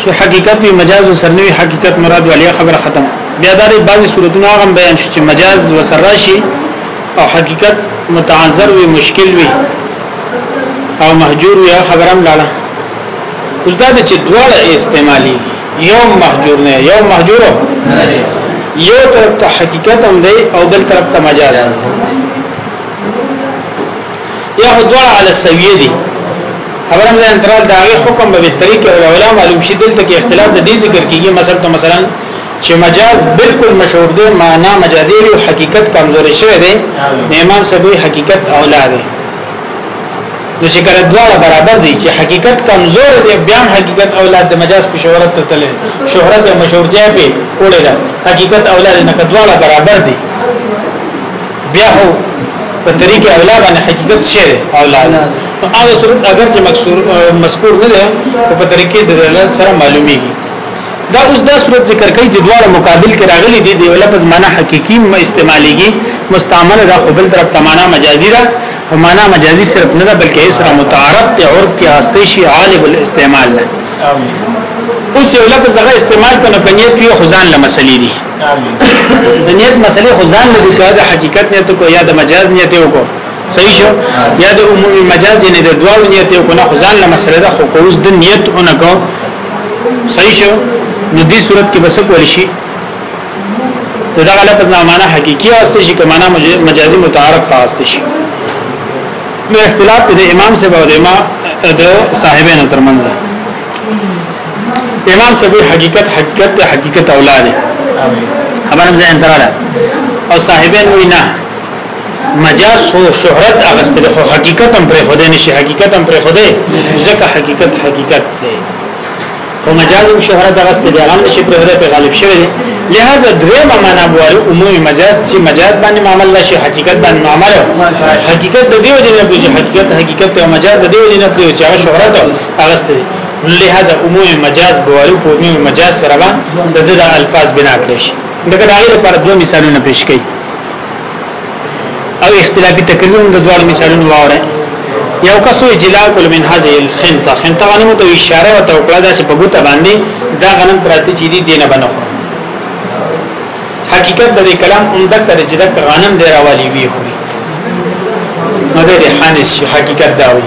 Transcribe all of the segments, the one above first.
چې حقیقت وی مجاز وسرنوي حقیقت مراد ولیا خبر ختم بیا دا لري بعضی صورتونه هغه بیان شي چې مجاز وسراشي او حقیقت متعذر وي مشکل وي او محجور وي خبرم لاله اوس دا چې دواړه استعمالي یو محجور نه یو محجور یو طرف ته حقیقت هم دی او بل طرف ته مجاز هم یا خو دوړ علی سویه دي خبرم ځان ترال داغه حکم به طریق العلماء معلوم شي دلته کې اختلاف د دې ذکر کیږي مثلا ته مثلا چې مجاز بالکل مشهور دی معنا مجازي او حقیقت کمزوري شوی دی امام سبي حقیقت اولا دی نو چې کله دواړه برابر دي چې حقیقت کمزور دی بیا حقیقت اولاد د مجاز په شهرت ته تللی شهرت مشهور دی په وړه حقیقت اولاد نه کډواړه برابر دي بیا هو په طریق اولا باندې حقیقت شی اولا ده نو هغه صورت اگر چې مکسور مذکور نه ده په طریقې د دلالت سره معلومیږي دا اوس دا صورت ذکر کوي چې دواړه مقابل کې راغلي دي دی ولفظ معنا حقيقي ما استعماليږي مستعمل را خپل طرف تمانا مجازي را او معنا مجازي صرف نه بلکې اسره متعارف ته عرب کې هسته شي عالب الاستعمال نه اوس یو لفظ هغه استعمال کنه کنيت یو خزان لمسلې دي د نیت مسلې خو ځان لدی که د حقیقت نیت کو یا د مجاز نیت کو صحیح شو یا د عمومي مجاز نه د دواړو نیت کو نه خو ځان له مسلې ده خو کوز د نیت اونکو صحیح شو نو دې صورت کې بس کول شي دا لفظ نه معنا حقيقي واسطه شي کمانا مجازي متعارف واسطه شي نو اختلاف د امام سره او د امام د صاحبانو ترمنځ امام صاحب حقیقت حقیقت ته حقیقت اولاد خبر هم ځین تراله او صاحبین وی نه مجاز خو شهرت اغستل خو حقیقت هم پر خوده نشي حقیقت هم پر خوده ځکه حقیقت حقیقت دی او مجاز هم شهرت اغستل دی هغه نشي پر خوده په غالب شوی دی لہذا درېما معنا وایي عمومي مجاز چې مجاز باندې معامل نشي حقیقت باندې معامل حقیقت د دې وجه نه بوجي حقیقت حقیقت او مجاز د دې وجه نه بوجي چې شهرت اغسته دي نو لهدا عموم مجاز بواري په عموم مجاز سره به د دې الفاظ بنا کړی شي دغه د هغه لپاره دوه مثالونه پیش کړي او اختلافي تکریم د دوه مثالونو واوره یو کسو اجلاء کول من هذه الخنطه خنطه غنمو ته اشاره او توکړه داسې په ګوته باندې دا غنم پراته چې دي دینه بنه خو حقیقت د کلام عمدک ته چې د غنم دی راوالي وی خو نو د حانس حقیقت دا وی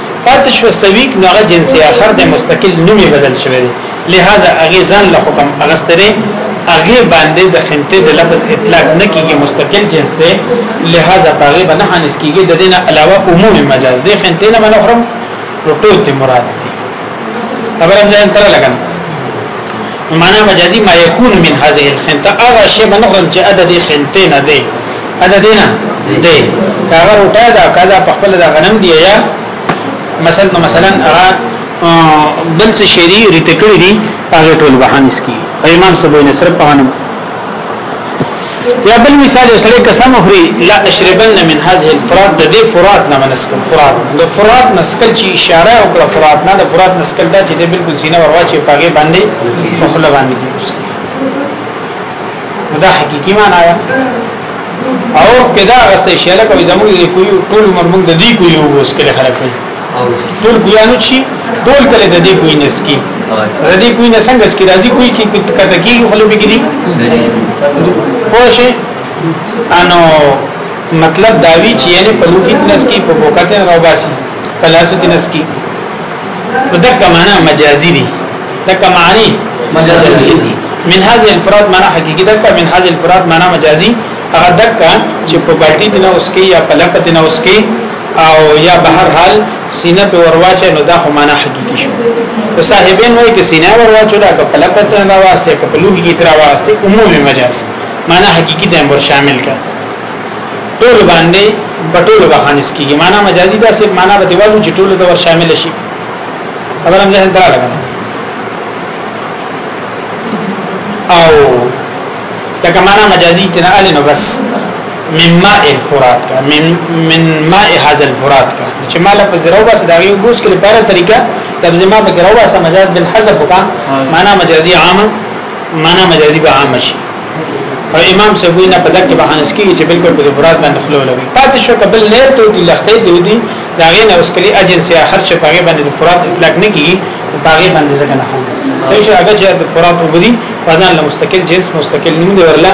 پاتې شو سویک نو هغه جنس اخر د مستقل نومي بدل شوی دی لہذا هغه ځان له حکم اغستره هغه باندې د خنته د لفظ اطلاق نه کیږي مستقل جنس دی لہذا هغه باندې حنس کیږي د دینه علاوه عموم مجاز دی خنته نه باندې خرم ټول ته مراد دی خبره ځان تر لګنه معنا مجازي ما يكون من هذه الخنته هغه شی باندې خورم چې عدد خنته نه دی عدد نه دی هغه روټه دا کدا په خپل د غنم دی یا مثلا مثلا هغه بل څه شری ریټکړی دی هغه ټول وهانس کی امام سبوی نصر په غنم یا بل مثال یو سړی قسم خوري لا اشربن من هذه الفرات د دې فرات نه منسکم فرات د فرات نسکل چې اشاره او کړه فرات نه د فرات نسکل دا چې د بالکل سینه ورواچي پاګې باندې مخله باندې کیږي دا حقيقي معنا ده او کدا غسته شیله کوي زموږ د کوی ټول مرموږ د دې کوی وو اس کې خلک ټول ګلانو شي ټول کله د دې کوی نس کی د دې کوی نس څنګه سکی راځي کوی کی کته کی خلو بګری پوښه انو مطلب داوی چې یعنی په لوخیت نس کی په بوکته روباسي په لاسو کې نس کی دغه معنا مجازي دي دغه معنی مجازي دي من هذه الفراد معنا حقيقي دغه من هذه الفراد معنا مجازي هغه دغه چې په باټي دنه اوس کې یا په لکه دنه اوس کې او یا به هر حال سینه په ورواچه نو دا خو معنا حقيقي شو نو صاحبین وایي چې سینه ورواچو دا کپل پته نه واسطه کپلو کی تر واسطه عمومي مجاز معنا حقيقي د امر شامل کړه ټول باندې بټول بخانس کیږي معنا مجازي دا صرف معنا به دیوالو چې ټول د ور شامل شي خبرم ځه انترا لګا او دا کمانا مجازي تنه اله نو بس من ماء الفرات کا من من ماء هذا الفرات کا چې ما لفظ راو بس دا یو بوس کې لپاره طریقه لفظ ما پکې راو بس مجاز بالحذف کا معنا مجازي عامه معنا مجازي به عامه شي او امام سبوی نه پدک کې بهانس کیږي چې بالکل په فرات باندې خلو لوي پاتې شو قبل نه ته دي لختې دی دي دا غي نه اوس کلی اجنس یا هر شي پاګه باندې فرات اطلاق نه کیږي پاګه باندې ځکه نه خالص صحیح شي هغه چې فرات وبدي فزان له مستقل جنس مستقل نوم دی ورلا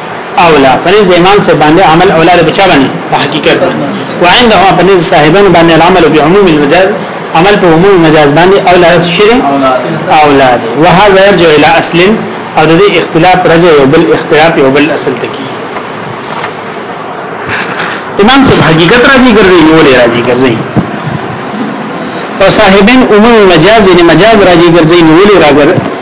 اولا پنځ د امام صاحب باندې عمل اولا د بچا باندې په حقیقت وعنده او پنځ صاحبانو باندې العمل بعموم المجاز عمل په عموم مجاز باندې اولا شری اولا دی وهذا يرجع الى اصل او د دې اختلاف رجع یو بل اختلاف یو بل اصل ته کی امام صاحب حقیقت راځي ګرځي نو ولې راځي ګرځي او صاحبین عموم مجاز یعنی مجاز راځي ګرځي نو ولې راګر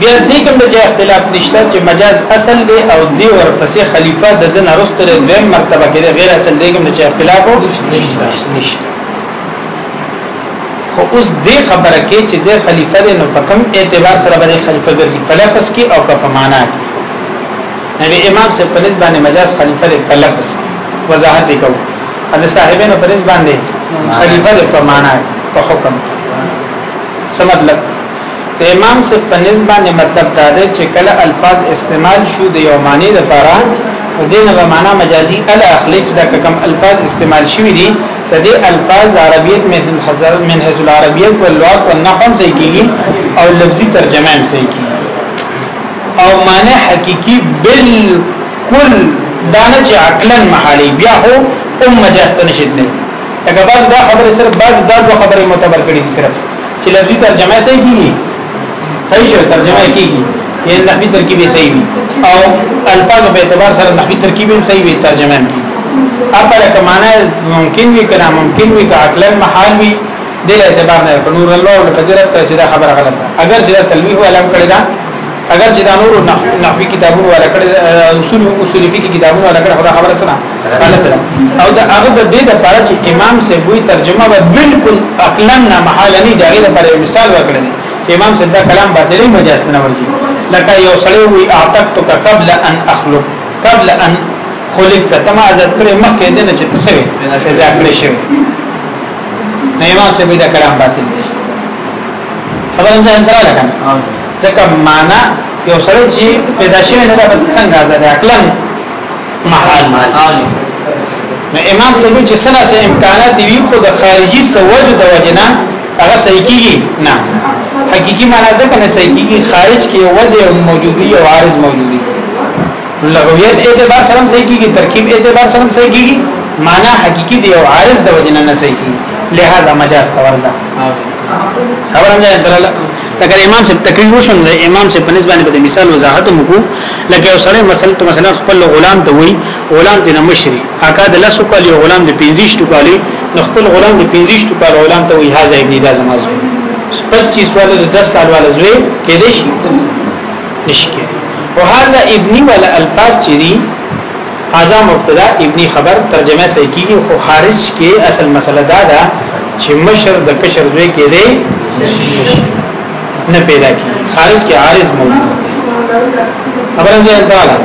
بیا دې کوم چې اختلاف نشته چې مجاز اصل دی او دی ورپسې خلیفہ د دن ارسته د دویم مرتبه کې غیر اصل دی کوم چې اختلاف نشته نشته خو اوس دې خبره کې چې د خلیفہ د نو په کوم اعتبار سره باندې خلیفہ ګرځي فلفظ کې او په معنا کې نبی امام سے پنځ باندې مجاز خلیفہ د فلفظ وضاحت وکړو د صاحبینو پنځ باندې خلیفہ د په معنا کې په حکم څه مطلب د امام صاحب په نسبت باندې مطلب دا دی چې کله الفاظ استعمال شو د یو معنی لپاره او دینه به معنا مجازي ال اخلي چې دا کوم الفاظ استعمال شوی دي د دې الفاظ عربیت مثل حذر من حيث العربیت واللغت والنحو صحیح کیږي او لفظي ترجمه هم صحیح کیږي او معنی حقيقي بالکل دانه چې عقلا محالي بیا هو ام مجاز ته نشي تللی هغه بعد دا خبره صرف بعد دا دوه خبره معتبر کړې دي صرف چې لفظي ترجمه صحیح کیږي صحیح شوی ترجمه کیږي یعنی نحوی ترکیب صحیح وي او الفاظ په اعتبار سره نحوی ترکیب هم صحیح وي ترجمه هم اپر کمانه ممکن وي کنه ممکن وي که عقلا محال وي د اعتبار نه په نور الله او قدرت ته چې دا خبره غلطه اگر چې دا تلویح علم کړی دا اگر چې دا نور نحوی کتابونو ولا کړی اصول اصول فقہی کتابونو ولا کړی خبره سره غلط ده او دا هغه د دې لپاره چې امام سه وی ترجمه به بالکل عقلا نه محاله نه دغه لپاره مثال ورکړل امام سه دا کلام باطل مجاز نه ورځي لکه یو سړی وی اعتقتک قبل ان اخلق قبل ان خلقت تما آزاد کړي مخکې دې نه چې تاسو پیدا کړی شي نه امام سه دا کلام باطل دی خبرم ځان درا لګا ځکه معنا یو سړی چې پیدا شوی نه دا څنګه آزاد عقلا محال نو امام سلو چې سلا سه امکانات وی خو د خارجي سوج د وجنا هغه صحیح کیږي نه حقيقي معنا ځکه نه صحیح کیږي خارج کې وجه موجودي او عارض موجودي لغویت اعتبار سره صحیح کیږي ترکیب اعتبار سره صحیح کیږي معنا حقيقي دی او عارض د وجنا نه صحیح کیږي لہذا مجاز تورزه خبرم ځای دلاله تکر امام صاحب تقریر وشو نو امام صاحب په نسبت باندې مثال وضاحت مکو لکه یو سړی مثلا ته مثلا خپل غلام ته وای غلام دې مشري اکا د لاسو کالی غلام دې 15 ټو کالی نو خپل غلام دې 15 ټو کالی غلام ته وای هاذا ابن دا زما زوی 25 والا د 10 سال والا زوی کې دې شي نشي کې او هاذا ابن ولا الفاظ چې دي هاذا مبتدا ابني خبر ترجمه صحیح کیږي خو خارج کې اصل مسله دا ده چې مشر د کشر زوی کې دی نه پیدا کی خارج کې عارض موجود دی خبره دې انتهاله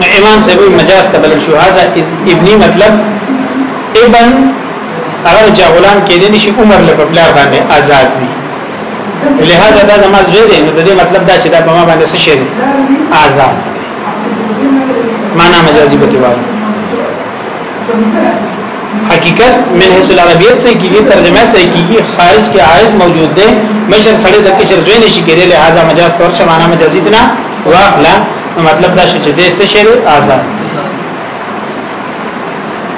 نو امام صاحب مجاز ته بلل شو هاذا ابني مطلب ابن اگر چې غلام کې دي نشي عمر له پپلار باندې آزاد وي لہذا دا زما زوی دی نو د دې مطلب دا چې دا په ما باندې څه شي آزاد معنا مجازي به وایي حقیقت من حيث العربیت سے کیږي ترجمه سے کیږي خارج کې عارض موجود دی مشر سړی د کشر زوی نشي کېدلی لہذا مجاز پر څه معنا مجازي نه واخلا مطلب دا چې دې څه شی آزاد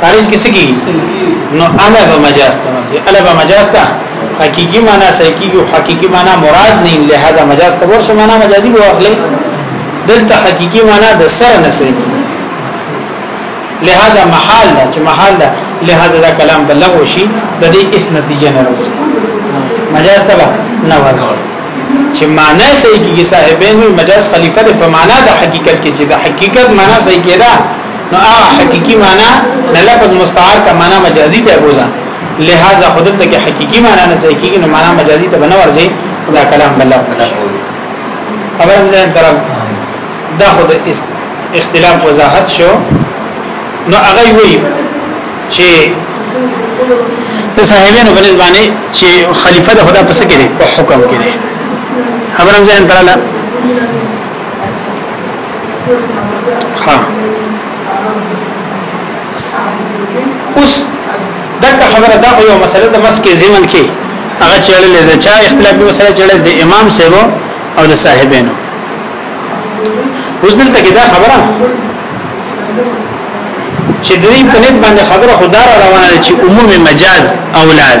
خارج کې سګي نو الا به مجاز ته ورځي الا به مجاز ته حقيقي معنا صحیح کیږي او حقيقي معنا مراد نه لہذا مجاز ته ورشه معنا مجازي به واخلي دلته حقيقي معنا د سر نه صحیح لہذا محال ده چې محال ده لہذا دا کلام به لغو شي د دې اس نتیجه نه راځي مجاز ته نه ورغل چې معنا صحیح کیږي صاحبین مجاز خلیفہ په معنا د حقیقت کې چې د حقیقت معنا صحیح کېده نو هغه حقيقي معنا نه لفظ مستعار کا معنا مجازي ته بوزا لہذا خودلته کې حقيقي معنا نه صحیح کیږي نو معنا مجازي ته بنور زی دا کلام بل خبر هم ځان تر دا خود اختلاف وضاحت شو نو هغه وی چې د صاحبانو په نسبت باندې چې خلیفہ د خدا پس کې دی په حکم کې دی خبرم ځان تراله ها اوس دا خبره دا یو مسله د مسکه زمن کې هغه چړلې ده چا اختلاف به سره چړلې د امام سیبو او د صاحبینو اوس دلته کې دا خبره چې دوی په نسبت باندې خبره خدای روانه چې عمومي مجاز اولاد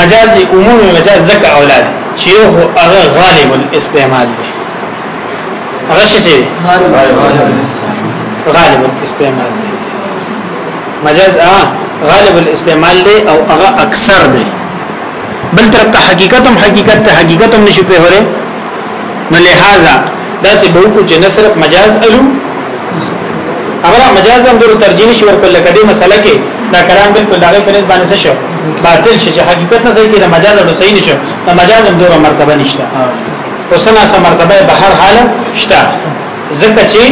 مجاز دی عموم مجاز زکه اولاد چې یو هغه غالب الاستعمال دی هغه شي چې غالب الاستعمال دی مجاز ا غالب الاستعمال دی او هغه اکثر دی بل طرف ته حقیقت هم حقیقت ته حقیقت هم نشي په هره نو لہذا دا سه به کو چې نه صرف مجاز الو هغه مجاز هم ډېر ترجیح شي ورکول لکه دې مسله کې دا کلام بالکل دغه په نسبت باندې شو باطل شي چې حقیقت نه صحیح کې دا مجاز له صحیح نشو دا مجاز هم ډېر مرتبه نشته اوسنا سم مرتبه به هر حال شته ځکه چې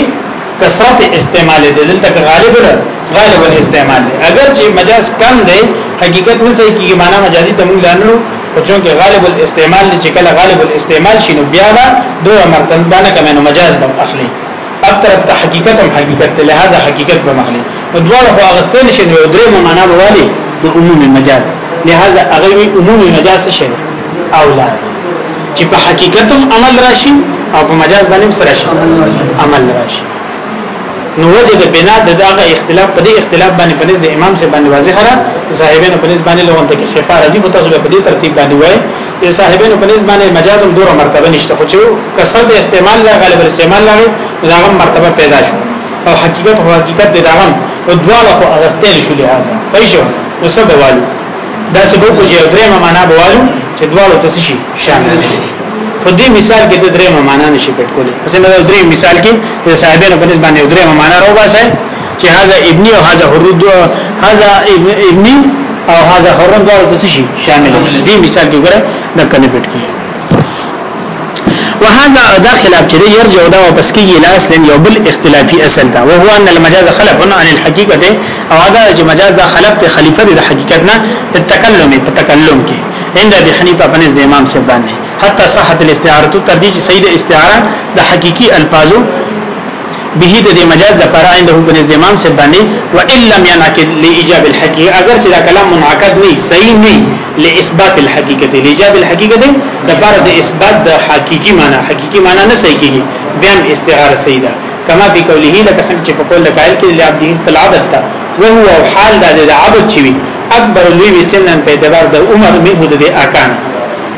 کثرت استعمال دي دلته غالب ده غالب الاستعمال دي اگر چې مجاز کم دی حقیقت نه صحیح کیږي معنا مجازي تمول لانو خو چونکه غالب الاستعمال دي چې کله غالب الاستعمال شي نو بیا به دوه مرتبه باندې کومه نو مجاز به اخلي اکثر حقیقت هم حقیقت ته لہذا حقیقت به مخلي نو دوه خو اغستې نشي نو درې معنا به والي د عموم مجاز لہذا هغه وی عموم مجاز شي اولا چې په حقیقت هم عمل راشي او په مجاز باندې سره شي عمل راشي نو وجه د بنا د دغه اختلاف په دې اختلاف باندې په نسبت امام سے باندې واضح را صاحبینو په نسبت باندې لوګون ته کې خفا راځي په تاسو په دې ترتیب باندې وای د صاحبینو په نسبت باندې مجاز هم دوه مرتبه نشته خو چې کسر د استعمال لا غالب استعمال لا دغه مرتبه پیدا شو او حقیقت او حقیقت د دغه او دواله خو اغستل شو لهدا صحیح شو نو سبب والو دا څه به کو چې درېمه معنا به وایو چې دواړو ته شي شامل دي په دې مثال کې د درېمه معنا نشي پټ کولای مثلا دا درې مثال کې د صاحبانو په نسبت باندې درېمه معنا راو باسه چې هاذا ابني او هاذا حرود هاذا ابني او هاذا حرود دواړو ته شي شامل دي مثال کې ګره د کنه پټ کیږي وهذا دا خلاف چې يرجع دا واپس کیږي لاس لن یو بل اختلافي اصل دا وهو ان المجاز خلف عن الحقيقه او دا چې مجاز دا خلف ته خلیفہ د حقیقت نه په تکلم په تکلم کې عند ابي حنيفه په نزد امام صاحب باندې حتى صحت الاستعاره تر دې چې سید استعاره د حقيقي الفاظو به د مجاز د پر عنده په نزد امام صاحب باندې و الا ينعقد لايجاب الحقيقه اگر چې دا کلام منعقد نه صحیح نه لاثبات الحقیقت لاجاب الحقیقت د پر د اثبات د حقيقي معنی حقيقي معنی نه صحیح کیږي بیا استعاره صحیح ده کما په قوله لکه څنګه چې په قول د قائل کې لعبد خپل عبد ته وهو او حال د عبد چې وي اکبر لوی سنن په اعتبار د عمر منه د اکان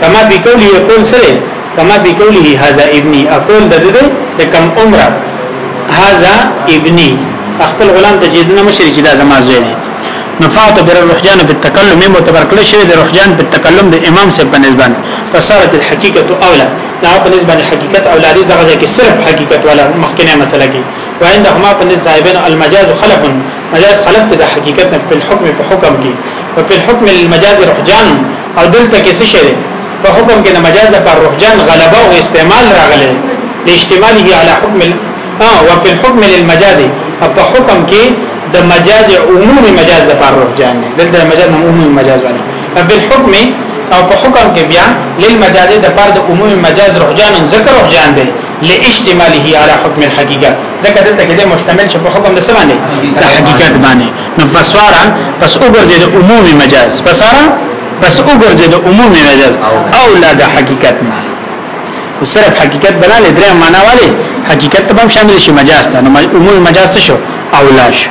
کما په قوله یقول سره کما په قوله هاذا ابني اقول د دې د کم عمره هاذا ابني خپل غلام ته جدنه مشري چې دا زما زوی دی نو فاعتبر الرحجان بالتکلم معتبر کړی شوی د رحجان په تکلم د امام صاحب په نسبت فصارت الحقیقت اولا دا په نسبت حقیقت اولادی دغه ځکه صرف حقیقت ولا مخکنه مسله کې وعند هما په نسبت صاحبین المجاز خلق مجاز خلق د حقیقت نه په حکم په حکم کې او په حکم المجاز رحجان او دلته کې څه شری په حکم کې د مجاز پر رحجان غلبه او استعمال راغلی لاجتماعه على حکم ها وفي الحكم للمجاز په حکم کې د مجاز عمومي مجاز د پر رجحان دی دلته مجاز نه عمومي مجاز باندې په حکم او په حکم کې بیا للمجاز د پر د عمومي مجاز رجحان ذکر رجحان دی لاشتماله على حكم الحقيقه ځکه دلته کې د مشتمل شپ حکم د سم باندې د حقیقت باندې نو فسوارا پس وګرځي د عمومي مجاز فسارا پس وګرځي د عمومي مجاز او لا د حقیقت نه خو صرف حقیقت بنا لې درې معنا والے حقیقت ته هم شامل شي مجاز ته نو عموم مجاز شو او لا شو